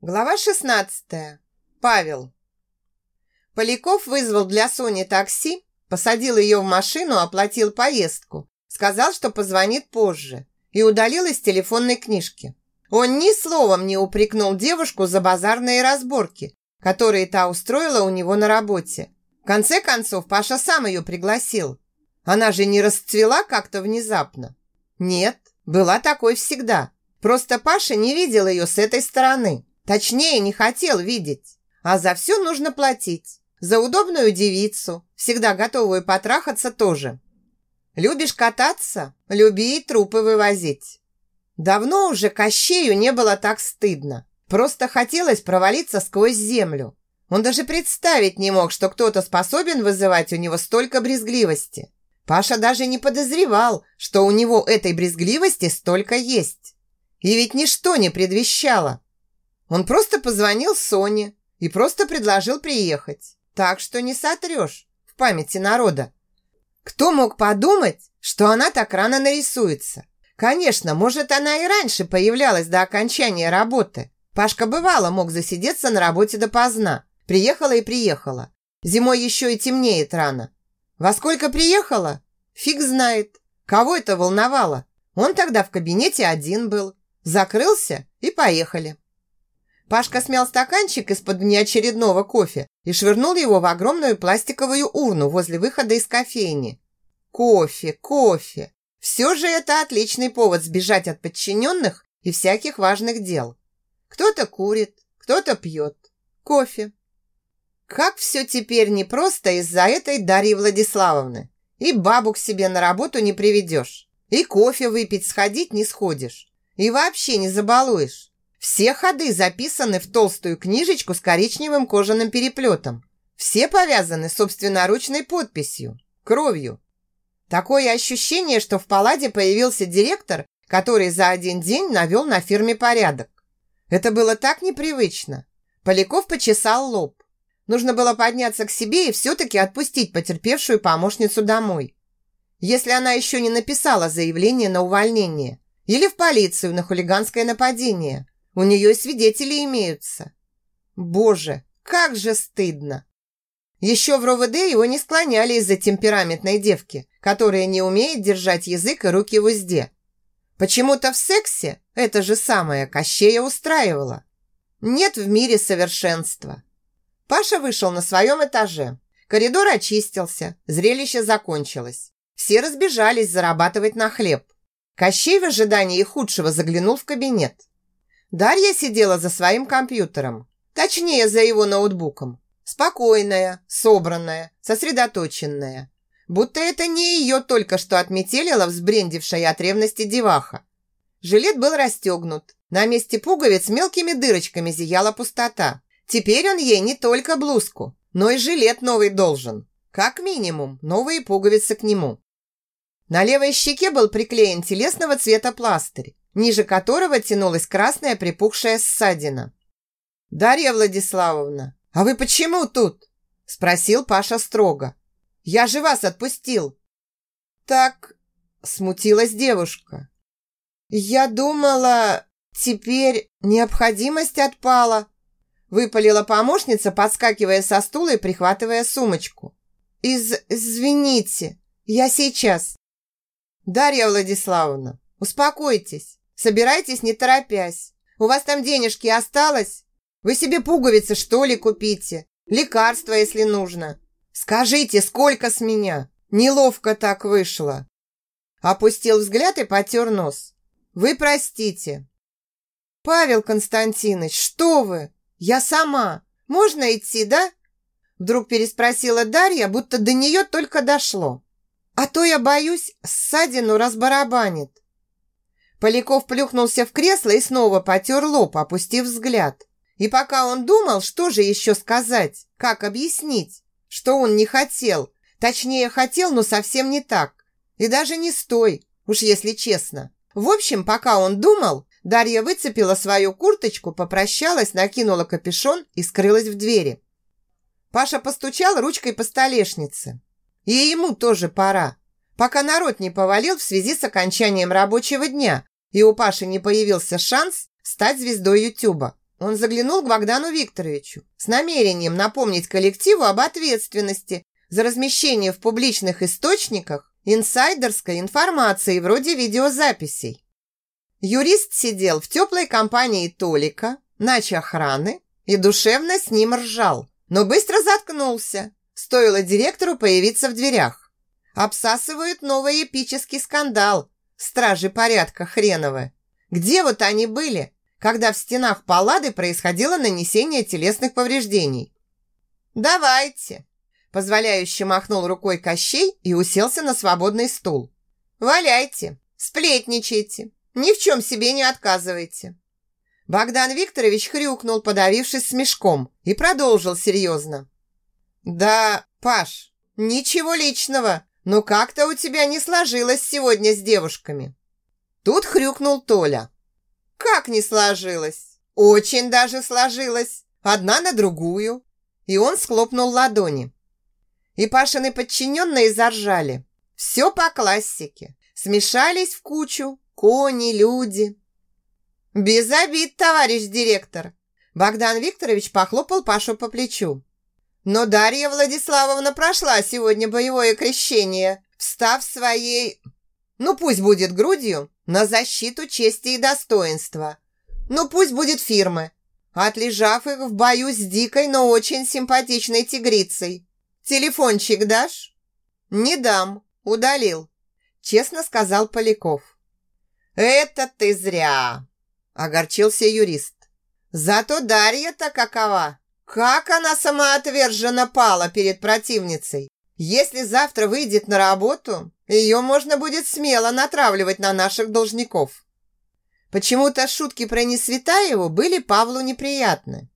Глава 16. Павел. Поляков вызвал для Сони такси, посадил ее в машину, оплатил поездку, сказал, что позвонит позже и удалил из телефонной книжки. Он ни словом не упрекнул девушку за базарные разборки, которые та устроила у него на работе. В конце концов, Паша сам ее пригласил. Она же не расцвела как-то внезапно. Нет, была такой всегда. Просто Паша не видел ее с этой стороны. Точнее, не хотел видеть. А за все нужно платить. За удобную девицу, всегда готовую потрахаться тоже. Любишь кататься? Люби и трупы вывозить. Давно уже Кощею не было так стыдно. Просто хотелось провалиться сквозь землю. Он даже представить не мог, что кто-то способен вызывать у него столько брезгливости. Паша даже не подозревал, что у него этой брезгливости столько есть. И ведь ничто не предвещало, он просто позвонил Соне и просто предложил приехать. Так что не сотрешь в памяти народа. Кто мог подумать, что она так рано нарисуется? Конечно, может, она и раньше появлялась до окончания работы. Пашка бывало мог засидеться на работе допоздна. Приехала и приехала. Зимой еще и темнеет рано. Во сколько приехала? Фиг знает. Кого это волновало? Он тогда в кабинете один был. Закрылся и поехали. Пашка смял стаканчик из-под неочередного кофе и швырнул его в огромную пластиковую урну возле выхода из кофейни. Кофе, кофе. Все же это отличный повод сбежать от подчиненных и всяких важных дел. Кто-то курит, кто-то пьет. Кофе. Как все теперь непросто из-за этой Дарьи Владиславовны. И бабу к себе на работу не приведешь. И кофе выпить сходить не сходишь. И вообще не забалуешь. Все ходы записаны в толстую книжечку с коричневым кожаным переплетом. Все повязаны собственноручной подписью, кровью. Такое ощущение, что в палате появился директор, который за один день навел на фирме порядок. Это было так непривычно. Поляков почесал лоб. Нужно было подняться к себе и все-таки отпустить потерпевшую помощницу домой. Если она еще не написала заявление на увольнение. Или в полицию на хулиганское нападение. У нее свидетели имеются. Боже, как же стыдно. Еще в РОВД его не склоняли из-за темпераментной девки, которая не умеет держать язык и руки в узде. Почему-то в сексе это же самое Кощея устраивало. Нет в мире совершенства. Паша вышел на своем этаже. Коридор очистился, зрелище закончилось. Все разбежались зарабатывать на хлеб. Кощей в ожидании худшего заглянул в кабинет. Дарья сидела за своим компьютером, точнее, за его ноутбуком. Спокойная, собранная, сосредоточенная. Будто это не ее только что отметелила взбрендившая от ревности деваха. Жилет был расстегнут. На месте пуговиц мелкими дырочками зияла пустота. Теперь он ей не только блузку, но и жилет новый должен. Как минимум, новые пуговицы к нему. На левой щеке был приклеен телесного цвета пластырь ниже которого тянулась красная припухшая ссадина. «Дарья Владиславовна, а вы почему тут?» – спросил Паша строго. «Я же вас отпустил». «Так...» – смутилась девушка. «Я думала, теперь необходимость отпала», – выпалила помощница, подскакивая со стула и прихватывая сумочку. «Из... извините, я сейчас». «Дарья Владиславовна, успокойтесь. Собирайтесь, не торопясь. У вас там денежки осталось? Вы себе пуговицы, что ли, купите? Лекарства, если нужно. Скажите, сколько с меня? Неловко так вышло. Опустил взгляд и потер нос. Вы простите. Павел Константинович, что вы? Я сама. Можно идти, да? Вдруг переспросила Дарья, будто до нее только дошло. А то я боюсь, ссадину разбарабанит. Поляков плюхнулся в кресло и снова потер лоб, опустив взгляд. И пока он думал, что же еще сказать, как объяснить, что он не хотел, точнее хотел, но совсем не так. И даже не стой, уж если честно. В общем, пока он думал, Дарья выцепила свою курточку, попрощалась, накинула капюшон и скрылась в двери. Паша постучал ручкой по столешнице. И ему тоже пора пока народ не повалил в связи с окончанием рабочего дня, и у Паши не появился шанс стать звездой Ютуба. он заглянул к Богдану Викторовичу с намерением напомнить коллективу об ответственности за размещение в публичных источниках инсайдерской информации вроде видеозаписей. Юрист сидел в теплой компании Толика, нач охраны, и душевно с ним ржал, но быстро заткнулся, стоило директору появиться в дверях. Обсасывают новый эпический скандал, стражи порядка хреновы. Где вот они были, когда в стенах палады происходило нанесение телесных повреждений? «Давайте!» Позволяюще махнул рукой Кощей и уселся на свободный стул. «Валяйте, сплетничайте, ни в чем себе не отказывайте». Богдан Викторович хрюкнул, подавившись смешком, и продолжил серьезно. «Да, Паш, ничего личного, но как-то у тебя не сложилось сегодня с девушками». Тут хрюкнул Толя. «Как не сложилось? Очень даже сложилось. Одна на другую». И он схлопнул ладони. И Пашины подчиненные заржали. Все по классике. Смешались в кучу кони, люди. «Без обид, товарищ директор!» Богдан Викторович похлопал Пашу по плечу. Но Дарья Владиславовна прошла сегодня боевое крещение, встав своей, ну пусть будет грудью, на защиту чести и достоинства. Ну пусть будет фирмы, отлежав их в бою с дикой, но очень симпатичной тигрицей. «Телефончик дашь?» «Не дам. Удалил», – честно сказал Поляков. «Это ты зря!» – огорчился юрист. «Зато Дарья-то какова! Как она самоотверженно пала перед противницей! Если завтра выйдет на работу, ее можно будет смело натравливать на наших должников». Почему-то шутки про Несветаеву были Павлу неприятны.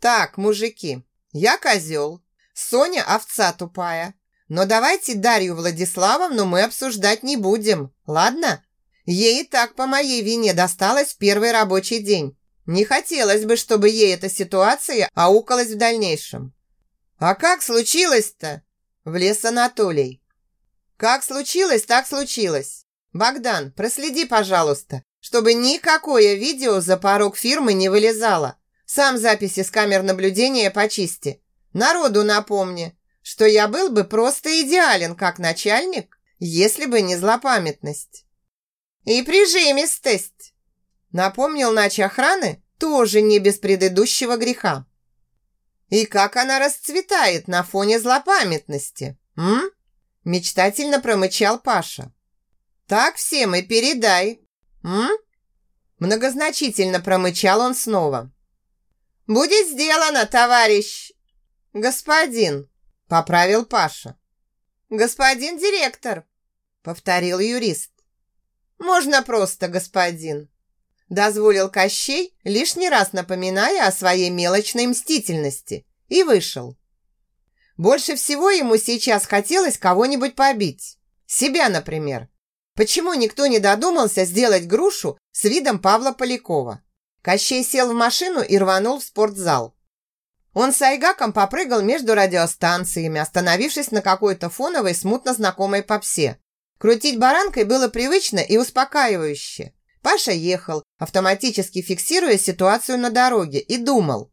«Так, мужики, я козел, Соня овца тупая. Но давайте Дарью Владиславовну мы обсуждать не будем, ладно? Ей и так по моей вине досталось первый рабочий день. Не хотелось бы, чтобы ей эта ситуация аукалась в дальнейшем. «А как случилось-то?» – влез Анатолий. «Как случилось, так случилось. Богдан, проследи, пожалуйста, чтобы никакое видео за порог фирмы не вылезало. Сам записи с камер наблюдения почисти. Народу напомни, что я был бы просто идеален как начальник, если бы не злопамятность. И прижимистость. Напомнил нач охраны тоже не без предыдущего греха. И как она расцветает на фоне злопамятности, м? Мечтательно промычал Паша. Так всем и передай, м? Многозначительно промычал он снова. «Будет сделано, товарищ «Господин!» – поправил Паша. «Господин директор!» – повторил юрист. «Можно просто господин!» – дозволил Кощей, лишний раз напоминая о своей мелочной мстительности, и вышел. Больше всего ему сейчас хотелось кого-нибудь побить. Себя, например. Почему никто не додумался сделать грушу с видом Павла Полякова? Кощей сел в машину и рванул в спортзал. Он с Айгаком попрыгал между радиостанциями, остановившись на какой-то фоновой, смутно знакомой попсе. Крутить баранкой было привычно и успокаивающе. Паша ехал, автоматически фиксируя ситуацию на дороге, и думал.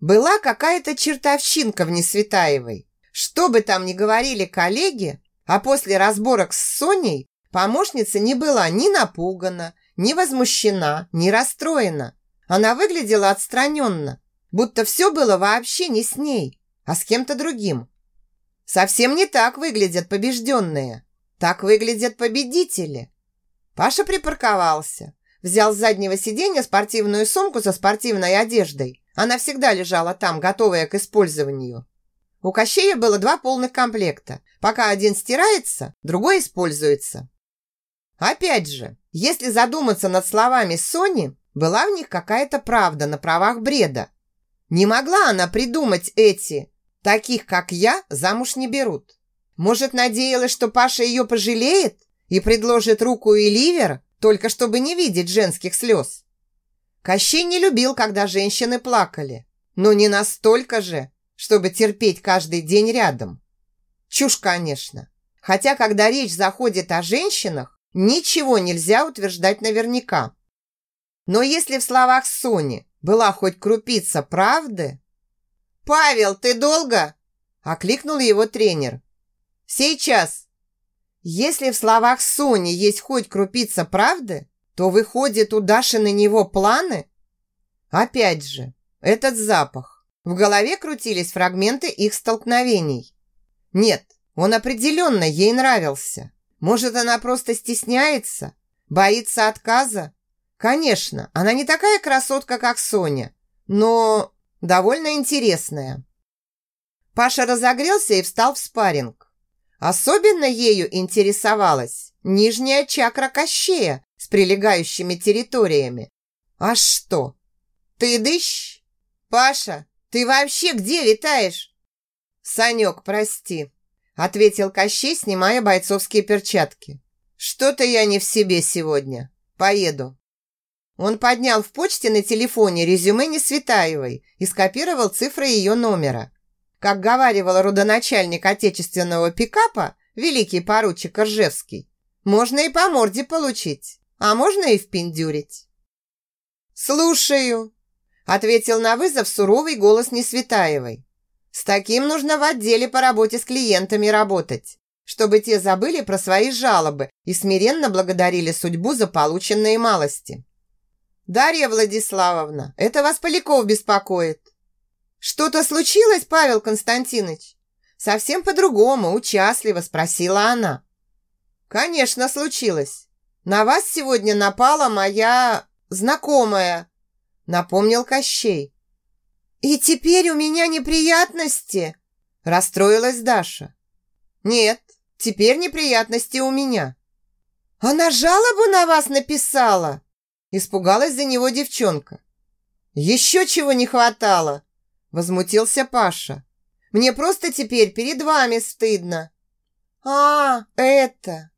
Была какая-то чертовщинка в Несветаевой. Что бы там ни говорили коллеги, а после разборок с Соней помощница не была ни напугана, ни возмущена, ни расстроена. Она выглядела отстраненно, Будто все было вообще не с ней, а с кем-то другим. Совсем не так выглядят побежденные. Так выглядят победители. Паша припарковался. Взял с заднего сиденья спортивную сумку со спортивной одеждой. Она всегда лежала там, готовая к использованию. У Кощея было два полных комплекта. Пока один стирается, другой используется. Опять же, если задуматься над словами Сони, была в них какая-то правда на правах бреда. Не могла она придумать эти. Таких, как я, замуж не берут. Может, надеялась, что Паша ее пожалеет и предложит руку и ливер, только чтобы не видеть женских слез. Кощей не любил, когда женщины плакали. Но не настолько же, чтобы терпеть каждый день рядом. Чушь, конечно. Хотя, когда речь заходит о женщинах, ничего нельзя утверждать наверняка. Но если в словах Сони была хоть крупица правды? «Павел, ты долго?» – окликнул его тренер. «Сейчас!» Если в словах Сони есть хоть крупица правды, то выходит у Даши на него планы? Опять же, этот запах. В голове крутились фрагменты их столкновений. Нет, он определенно ей нравился. Может, она просто стесняется? Боится отказа? Конечно, она не такая красотка, как Соня, но довольно интересная. Паша разогрелся и встал в спарринг. Особенно ею интересовалась нижняя чакра Кощея с прилегающими территориями. А что? Ты дыщ? Паша, ты вообще где летаешь? Санек, прости, ответил Кощей, снимая бойцовские перчатки. Что-то я не в себе сегодня. Поеду. Он поднял в почте на телефоне резюме Несветаевой и скопировал цифры ее номера. Как говаривал родоначальник отечественного пикапа, великий поручик Ржевский, можно и по морде получить, а можно и впендюрить. «Слушаю», – ответил на вызов суровый голос Несветаевой. «С таким нужно в отделе по работе с клиентами работать чтобы те забыли про свои жалобы и смиренно благодарили судьбу за полученные малости. «Дарья Владиславовна, это вас Поляков беспокоит». «Что-то случилось, Павел Константинович?» Совсем по-другому, участливо спросила она. «Конечно, случилось. На вас сегодня напала моя знакомая», напомнил Кощей. «И теперь у меня неприятности?» расстроилась Даша. «Нет, Теперь неприятности у меня». «Она жалобу на вас написала?» Испугалась за него девчонка. «Еще чего не хватало!» Возмутился Паша. «Мне просто теперь перед вами стыдно». «А, это...»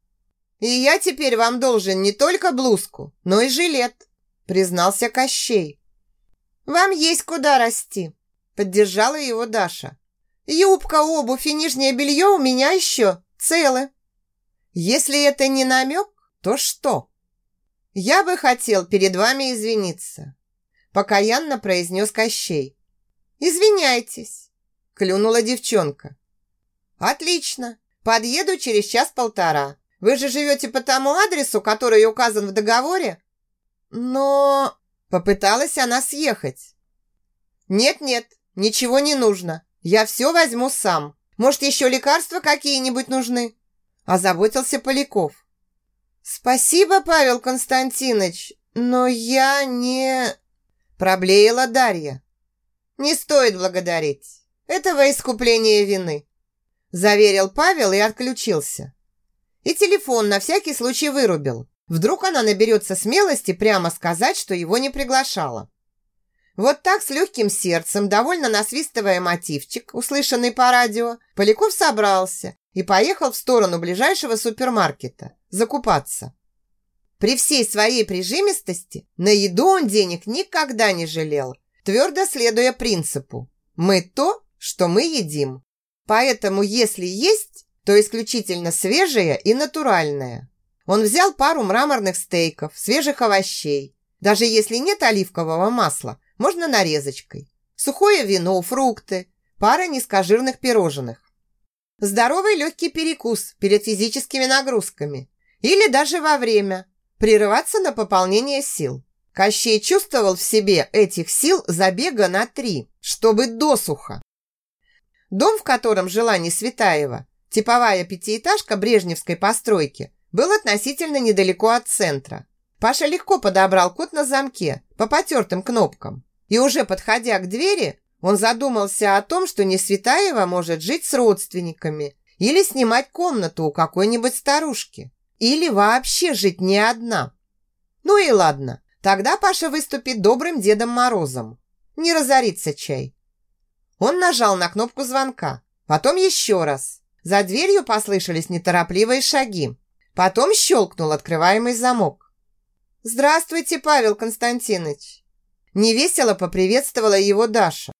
«И я теперь вам должен не только блузку, но и жилет», признался Кощей. «Вам есть куда расти», поддержала его Даша. «Юбка, обувь и нижнее белье у меня еще целы. Если это не намек, то что? Я бы хотел перед вами извиниться, покаянно произнес Кощей. Извиняйтесь, клюнула девчонка. Отлично, подъеду через час-полтора. Вы же живете по тому адресу, который указан в договоре? Но... Попыталась она съехать. Нет-нет, ничего не нужно. Я все возьму сам. Может, еще лекарства какие-нибудь нужны?» Озаботился Поляков. «Спасибо, Павел Константинович, но я не...» Проблеяла Дарья. «Не стоит благодарить. Это во искупление вины», заверил Павел и отключился. И телефон на всякий случай вырубил. Вдруг она наберется смелости прямо сказать, что его не приглашала. Вот так с легким сердцем, довольно насвистывая мотивчик, услышанный по радио, Поляков собрался и поехал в сторону ближайшего супермаркета закупаться. При всей своей прижимистости на еду он денег никогда не жалел, твердо следуя принципу «мы то, что мы едим». Поэтому, если есть, то исключительно свежее и натуральное. Он взял пару мраморных стейков, свежих овощей. Даже если нет оливкового масла, можно нарезочкой. Сухое вино, фрукты, пара низкожирных пирожных. Здоровый легкий перекус перед физическими нагрузками. Или даже во время. Прерываться на пополнение сил. Кощей чувствовал в себе этих сил забега на три, чтобы досуха. Дом, в котором жила Несветаева, типовая пятиэтажка брежневской постройки, был относительно недалеко от центра. Паша легко подобрал код на замке по потертым кнопкам. И уже подходя к двери, он задумался о том, что Несветаева может жить с родственниками или снимать комнату у какой-нибудь старушки, или вообще жить не одна. Ну и ладно, тогда Паша выступит добрым Дедом Морозом. Не разорится чай. Он нажал на кнопку звонка, потом еще раз. За дверью послышались неторопливые шаги. Потом щелкнул открываемый замок. «Здравствуйте, Павел Константинович!» Невесело поприветствовала его Даша.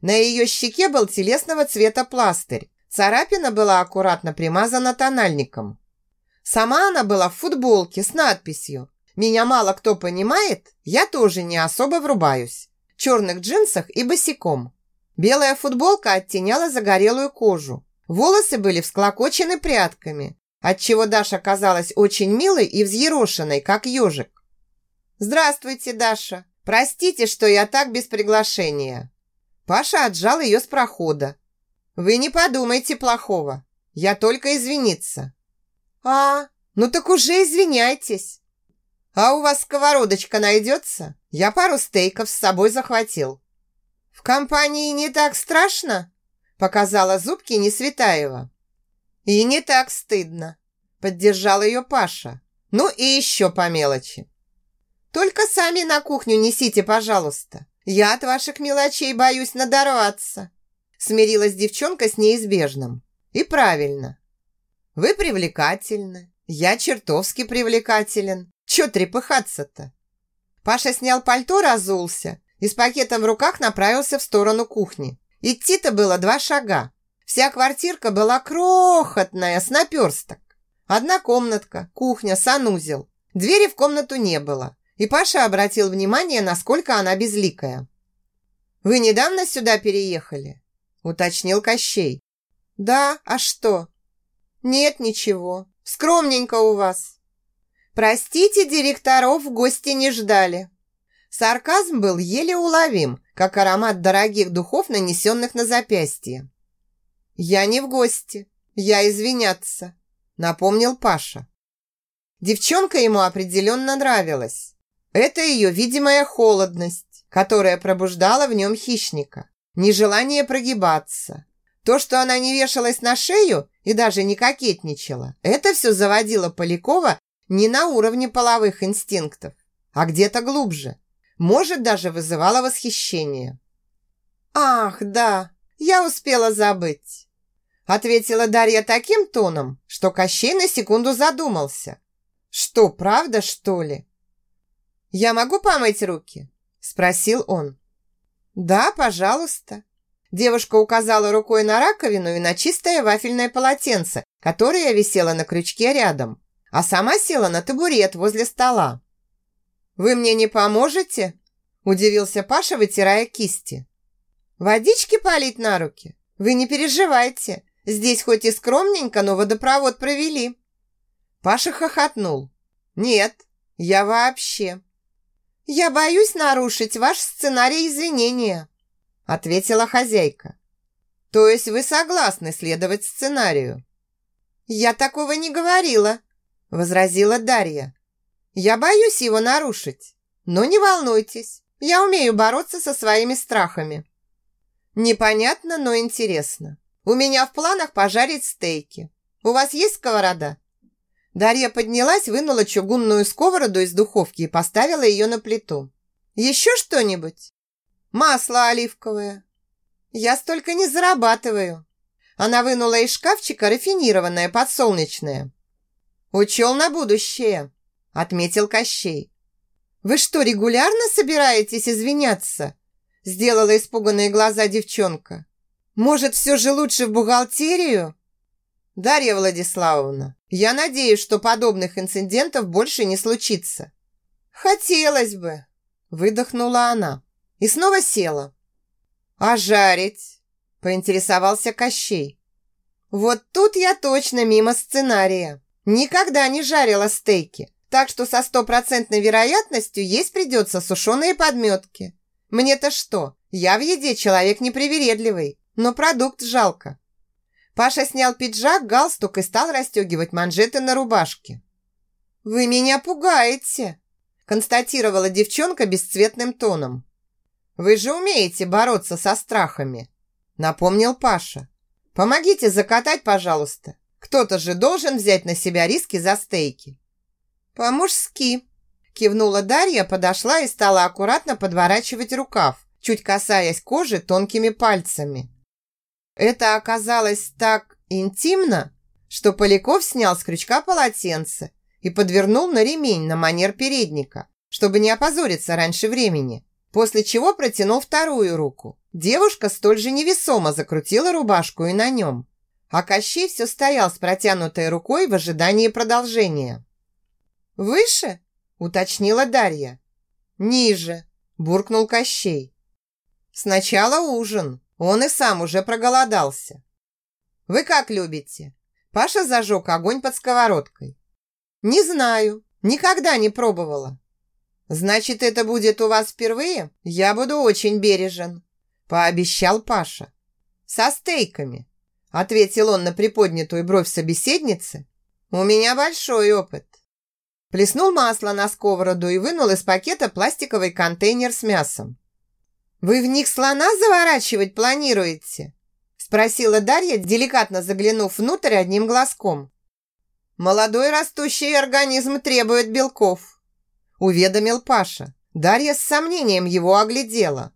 На ее щеке был телесного цвета пластырь. Царапина была аккуратно примазана тональником. Сама она была в футболке с надписью Меня мало кто понимает, я тоже не особо врубаюсь. В черных джинсах и босиком. Белая футболка оттеняла загорелую кожу. Волосы были всклокочены прядками, отчего Даша казалась очень милой и взъерошенной, как ежик. «Здравствуйте, Даша! Простите, что я так без приглашения!» Паша отжал ее с прохода. «Вы не подумайте плохого. Я только извиниться». «А, ну так уже извиняйтесь». «А у вас сковородочка найдется? Я пару стейков с собой захватил». «В компании не так страшно?» Показала зубки Несветаева. «И не так стыдно», поддержал ее Паша. «Ну и еще по мелочи». «Только сами на кухню несите, пожалуйста. Я от ваших мелочей боюсь надорваться». Смирилась девчонка с неизбежным. «И правильно. Вы привлекательны. Я чертовски привлекателен. Че трепыхаться-то? Паша снял пальто, разулся и с пакетом в руках направился в сторону кухни. Идти-то было два шага. Вся квартирка была крохотная, с наперсток. Одна комнатка, кухня, санузел. Двери в комнату не было. И Паша обратил внимание, насколько она безликая. «Вы недавно сюда переехали?» уточнил Кощей. «Да, а что?» «Нет, ничего. Скромненько у вас». «Простите, директоров в гости не ждали». Сарказм был еле уловим, как аромат дорогих духов, нанесенных на запястье. «Я не в гости. Я извиняться», – напомнил Паша. Девчонка ему определенно нравилась. Это ее видимая холодность, которая пробуждала в нем хищника, нежелание прогибаться. То, что она не вешалась на шею и даже не кокетничала, это все заводило Полякова не на уровне половых инстинктов, а где-то глубже. Может, даже вызывало восхищение. «Ах, да, я успела забыть», ответила Дарья таким тоном, что Кощей на секунду задумался. «Что, правда, что ли?» «Я могу помыть руки?» спросил он. «Да, пожалуйста». Девушка указала рукой на раковину и на чистое вафельное полотенце, которое висело на крючке рядом а сама села на табурет возле стола. «Вы мне не поможете?» – удивился Паша, вытирая кисти. «Водички полить на руки? Вы не переживайте. Здесь хоть и скромненько, но водопровод провели». Паша хохотнул. «Нет, я вообще». «Я боюсь нарушить ваш сценарий извинения», – ответила хозяйка. «То есть вы согласны следовать сценарию?» «Я такого не говорила», возразила Дарья. «Я боюсь его нарушить, но не волнуйтесь, я умею бороться со своими страхами». «Непонятно, но интересно. У меня в планах пожарить стейки. У вас есть сковорода?» Дарья поднялась, вынула чугунную сковороду из духовки и поставила ее на плиту. «Еще что-нибудь?» «Масло оливковое». «Я столько не зарабатываю». Она вынула из шкафчика рафинированное подсолнечное. «Учел на будущее», – отметил Кощей. «Вы что, регулярно собираетесь извиняться?» – сделала испуганные глаза девчонка. «Может, все же лучше в бухгалтерию?» «Дарья Владиславовна, я надеюсь, что подобных инцидентов больше не случится». «Хотелось бы», – выдохнула она и снова села. «А жарить?» – поинтересовался Кощей. «Вот тут я точно мимо сценария». Никогда не жарила стейки, так что со стопроцентной вероятностью есть придется сушеные подметки. Мне-то что? Я в еде человек непривередливый, но продукт жалко. Паша снял пиджак, галстук и стал расстегивать манжеты на рубашке. «Вы меня пугаете», констатировала девчонка бесцветным тоном. «Вы же умеете бороться со страхами», напомнил Паша. «Помогите закатать, пожалуйста. Кто-то же должен взять на себя риски за стейки. По-мужски. Кивнула Дарья, подошла и стала аккуратно подворачивать рукав, чуть касаясь кожи тонкими пальцами. Это оказалось так интимно, что Поляков снял с крючка полотенце и подвернул на ремень на манер передника, чтобы не опозориться раньше времени, после чего протянул вторую руку. Девушка столь же невесомо закрутила рубашку и на нем а Кощей все стоял с протянутой рукой в ожидании продолжения. «Выше?» уточнила Дарья. «Ниже», – буркнул Кощей. «Сначала ужин. Он и сам уже проголодался. Вы как любите?» Паша зажег огонь под сковородкой. «Не знаю. Никогда не пробовала». «Значит, это будет у вас впервые? Я буду очень бережен», – пообещал Паша. «Со стейками», – ответил он на приподнятую бровь собеседницы. «У меня большой опыт». Плеснул масло на сковороду и вынул из пакета пластиковый контейнер с мясом. «Вы в них слона заворачивать планируете?» Спросила Дарья, деликатно заглянув внутрь одним глазком. «Молодой растущий организм требует белков», уведомил Паша. Дарья с сомнением его оглядела.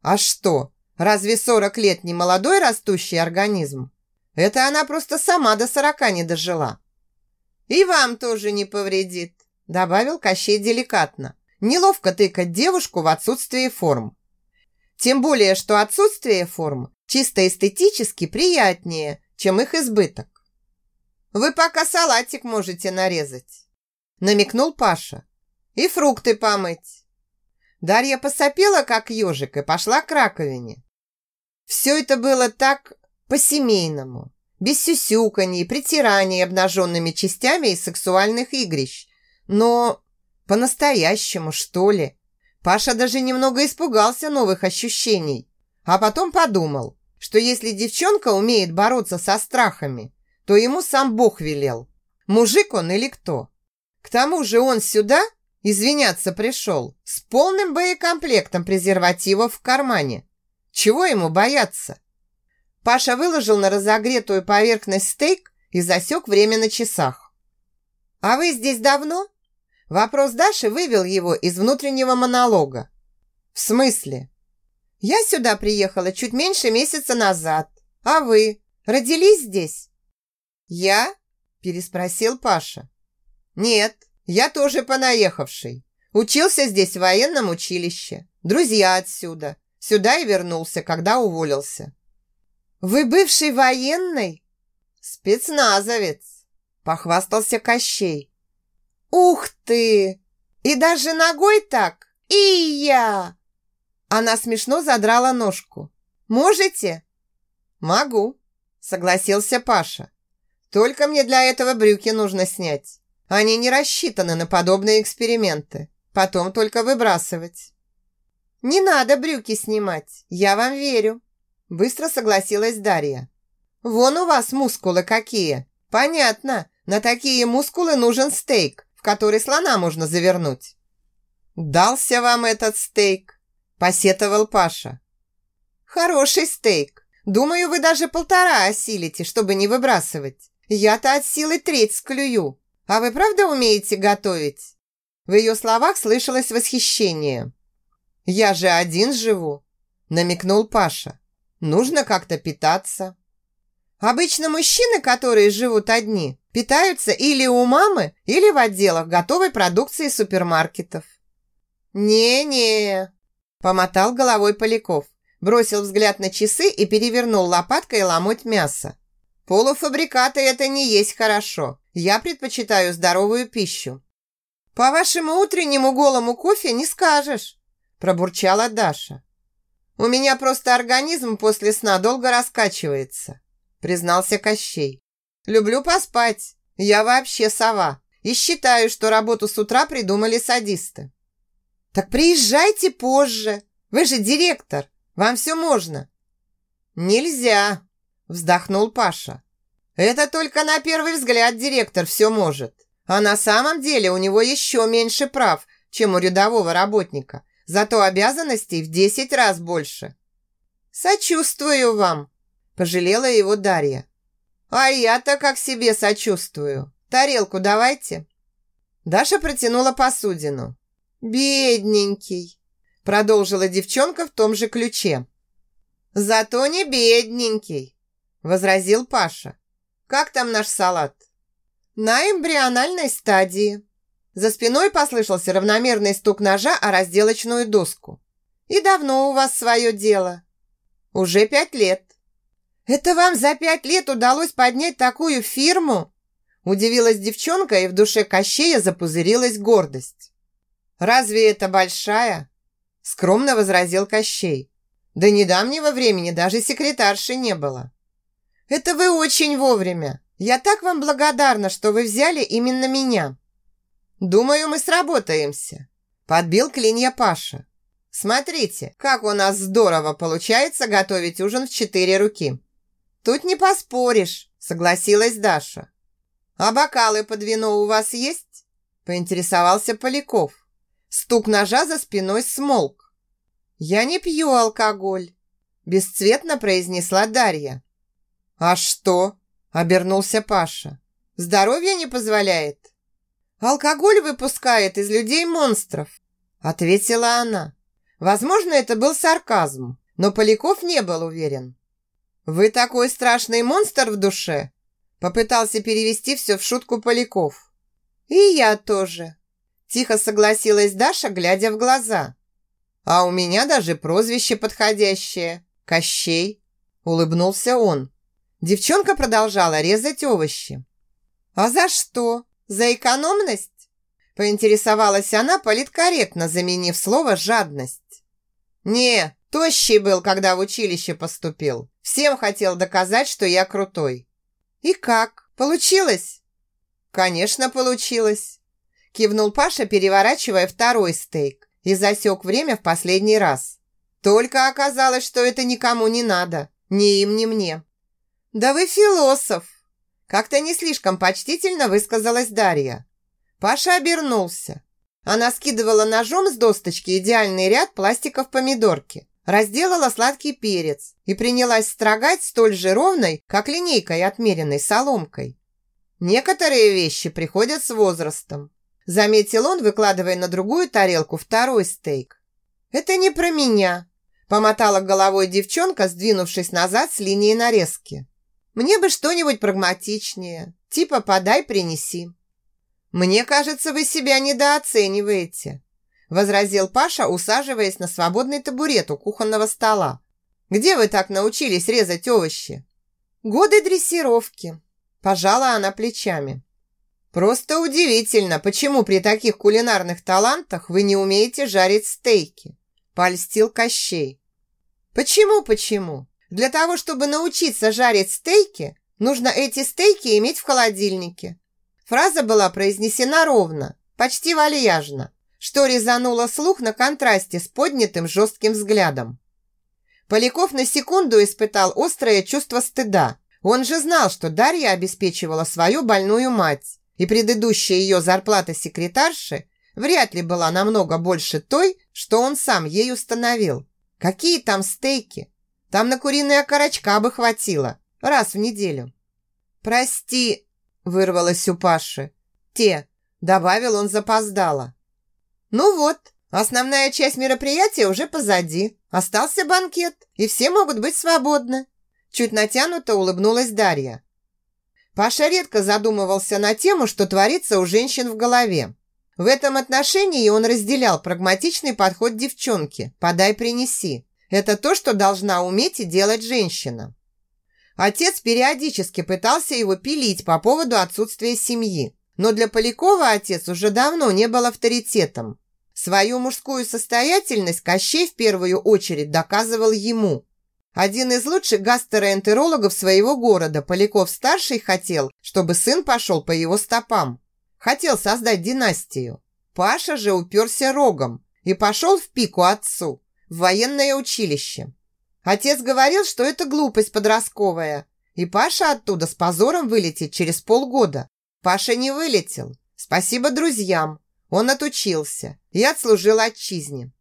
«А что, разве сорок лет не молодой растущий организм? Это она просто сама до сорока не дожила». «И вам тоже не повредит», добавил Кощей деликатно. Неловко тыкать девушку в отсутствие форм. Тем более, что отсутствие форм чисто эстетически приятнее, чем их избыток. «Вы пока салатик можете нарезать», намекнул Паша. «И фрукты помыть». Дарья посопела, как ежик, и пошла к раковине. Все это было так по-семейному без сюсюканий, притираний обнаженными частями и сексуальных игрищ. Но по-настоящему, что ли? Паша даже немного испугался новых ощущений, а потом подумал, что если девчонка умеет бороться со страхами, то ему сам Бог велел. Мужик он или кто? К тому же он сюда извиняться пришел с полным боекомплектом презервативов в кармане. Чего ему бояться? Паша выложил на разогретую поверхность стейк и засек время на часах. «А вы здесь давно?» Вопрос Даши вывел его из внутреннего монолога. «В смысле?» «Я сюда приехала чуть меньше месяца назад. А вы родились здесь?» «Я?» – переспросил Паша. «Нет, я тоже понаехавший. Учился здесь в военном училище. Друзья отсюда. Сюда и вернулся, когда уволился. «Вы бывший военный?» «Спецназовец», – похвастался Кощей. «Ух ты! И даже ногой так? И я!» Она смешно задрала ножку. «Можете?» «Могу», – согласился Паша. «Только мне для этого брюки нужно снять. Они не рассчитаны на подобные эксперименты. Потом только выбрасывать». «Не надо брюки снимать, я вам верю», Быстро согласилась Дарья. «Вон у вас мускулы какие. Понятно, на такие мускулы нужен стейк, в который слона можно завернуть». «Дался вам этот стейк», – посетовал Паша. «Хороший стейк. Думаю, вы даже полтора осилите, чтобы не выбрасывать. Я-то от силы треть склюю. А вы правда умеете готовить?» В ее словах слышалось восхищение. «Я же один живу», – намекнул Паша. Нужно как-то питаться. Обычно мужчины, которые живут одни, питаются или у мамы, или в отделах готовой продукции супермаркетов. «Не-не», – помотал головой Поляков, бросил взгляд на часы и перевернул лопаткой ломоть мяса. «Полуфабрикаты – это не есть хорошо. Я предпочитаю здоровую пищу». «По вашему утреннему голому кофе не скажешь», – пробурчала Даша. «У меня просто организм после сна долго раскачивается», признался Кощей. «Люблю поспать. Я вообще сова. И считаю, что работу с утра придумали садисты». «Так приезжайте позже. Вы же директор. Вам все можно». «Нельзя», вздохнул Паша. «Это только на первый взгляд директор все может. А на самом деле у него еще меньше прав, чем у рядового работника. Зато обязанностей в десять раз больше. Сочувствую вам, пожалела его Дарья. А я-то как себе сочувствую. Тарелку давайте. Даша протянула посудину. Бедненький, продолжила девчонка в том же ключе. Зато не бедненький, возразил Паша. Как там наш салат? На эмбриональной стадии, за спиной послышался равномерный стук ножа о разделочную доску. «И давно у вас свое дело?» «Уже пять лет». «Это вам за пять лет удалось поднять такую фирму?» Удивилась девчонка, и в душе Кощея запузырилась гордость. «Разве это большая?» Скромно возразил Кощей. «До недавнего времени даже секретарши не было». «Это вы очень вовремя. Я так вам благодарна, что вы взяли именно меня». «Думаю, мы сработаемся», – подбил клинья Паша. «Смотрите, как у нас здорово получается готовить ужин в четыре руки». «Тут не поспоришь», – согласилась Даша. «А бокалы под вино у вас есть?» – поинтересовался Поляков. Стук ножа за спиной смолк. «Я не пью алкоголь», – бесцветно произнесла Дарья. «А что?» – обернулся Паша. «Здоровье не позволяет?» «Алкоголь выпускает из людей монстров», – ответила она. Возможно, это был сарказм, но Поляков не был уверен. «Вы такой страшный монстр в душе?» Попытался перевести все в шутку Поляков. «И я тоже», – тихо согласилась Даша, глядя в глаза. «А у меня даже прозвище подходящее – Кощей», – улыбнулся он. Девчонка продолжала резать овощи. «А за что? За экономность?» – поинтересовалась она политкорректно, заменив слово «жадность». «Не, тощий был, когда в училище поступил. Всем хотел доказать, что я крутой». «И как? Получилось?» «Конечно, получилось!» Кивнул Паша, переворачивая второй стейк и засек время в последний раз. Только оказалось, что это никому не надо. Ни им, ни мне. «Да вы философ!» Как-то не слишком почтительно высказалась Дарья. Паша обернулся. Она скидывала ножом с досточки идеальный ряд пластиков помидорки разделала сладкий перец и принялась строгать столь же ровной, как линейкой отмеренной соломкой. Некоторые вещи приходят с возрастом. Заметил он, выкладывая на другую тарелку второй стейк. «Это не про меня», – помотала головой девчонка, сдвинувшись назад с линии нарезки. «Мне бы что-нибудь прагматичнее, типа «подай, принеси». «Мне кажется, вы себя недооцениваете», возразил Паша, усаживаясь на свободный табурет у кухонного стола. «Где вы так научились резать овощи?» «Годы дрессировки», – пожала она плечами. «Просто удивительно, почему при таких кулинарных талантах вы не умеете жарить стейки?» – польстил Кощей. «Почему, почему? Для того, чтобы научиться жарить стейки, нужно эти стейки иметь в холодильнике». Фраза была произнесена ровно, почти вальяжно, что резануло слух на контрасте с поднятым жестким взглядом. Поляков на секунду испытал острое чувство стыда. Он же знал, что Дарья обеспечивала свою больную мать, и предыдущая ее зарплата секретарши вряд ли была намного больше той, что он сам ей установил. Какие там стейки? Там на куриные окорочка бы хватило. Раз в неделю. «Прости», – вырвалось у Паши. «Те», – добавил он запоздало. Ну вот, основная часть мероприятия уже позади. Остался банкет, и все могут быть свободны. Чуть натянуто улыбнулась Дарья. Паша редко задумывался на тему, что творится у женщин в голове. В этом отношении он разделял прагматичный подход девчонки «подай, принеси». Это то, что должна уметь и делать женщина. Отец периодически пытался его пилить по поводу отсутствия семьи, но для Полякова отец уже давно не был авторитетом. Свою мужскую состоятельность Кощей в первую очередь доказывал ему. Один из лучших гастроэнтерологов своего города, Поляков-старший, хотел, чтобы сын пошел по его стопам. Хотел создать династию. Паша же уперся рогом и пошел в пику отцу, в военное училище. Отец говорил, что это глупость подростковая, и Паша оттуда с позором вылетит через полгода. Паша не вылетел. Спасибо друзьям. Он отучился и отслужил отчизне.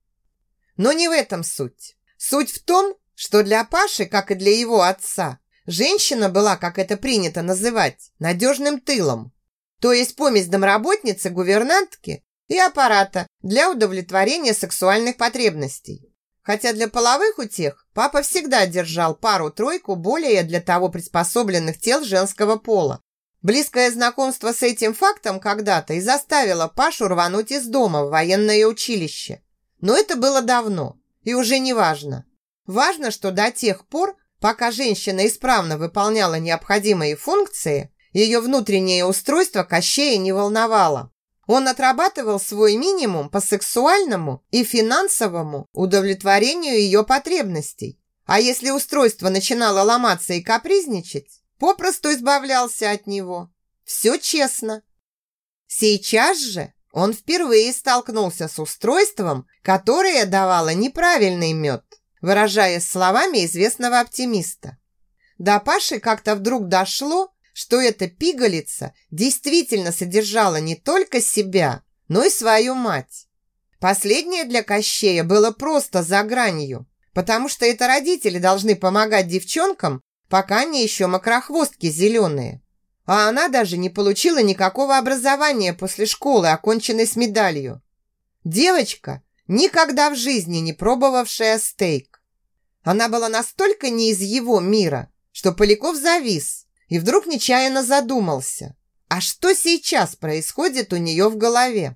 Но не в этом суть. Суть в том, что для Паши, как и для его отца, женщина была, как это принято называть, надежным тылом. То есть помесь домработницы, гувернантки и аппарата для удовлетворения сексуальных потребностей. Хотя для половых утех папа всегда держал пару-тройку более для того приспособленных тел женского пола, Близкое знакомство с этим фактом когда-то и заставило Пашу рвануть из дома в военное училище. Но это было давно, и уже не важно. Важно, что до тех пор, пока женщина исправно выполняла необходимые функции, ее внутреннее устройство Кощея не волновало. Он отрабатывал свой минимум по сексуальному и финансовому удовлетворению ее потребностей. А если устройство начинало ломаться и капризничать, попросту избавлялся от него. Все честно. Сейчас же он впервые столкнулся с устройством, которое давало неправильный мед, выражаясь словами известного оптимиста. До Паши как-то вдруг дошло, что эта пигалица действительно содержала не только себя, но и свою мать. Последнее для Кощея было просто за гранью, потому что это родители должны помогать девчонкам, пока они еще мокрохвостки зеленые. А она даже не получила никакого образования после школы, оконченной с медалью. Девочка, никогда в жизни не пробовавшая стейк. Она была настолько не из его мира, что Поляков завис и вдруг нечаянно задумался. А что сейчас происходит у нее в голове?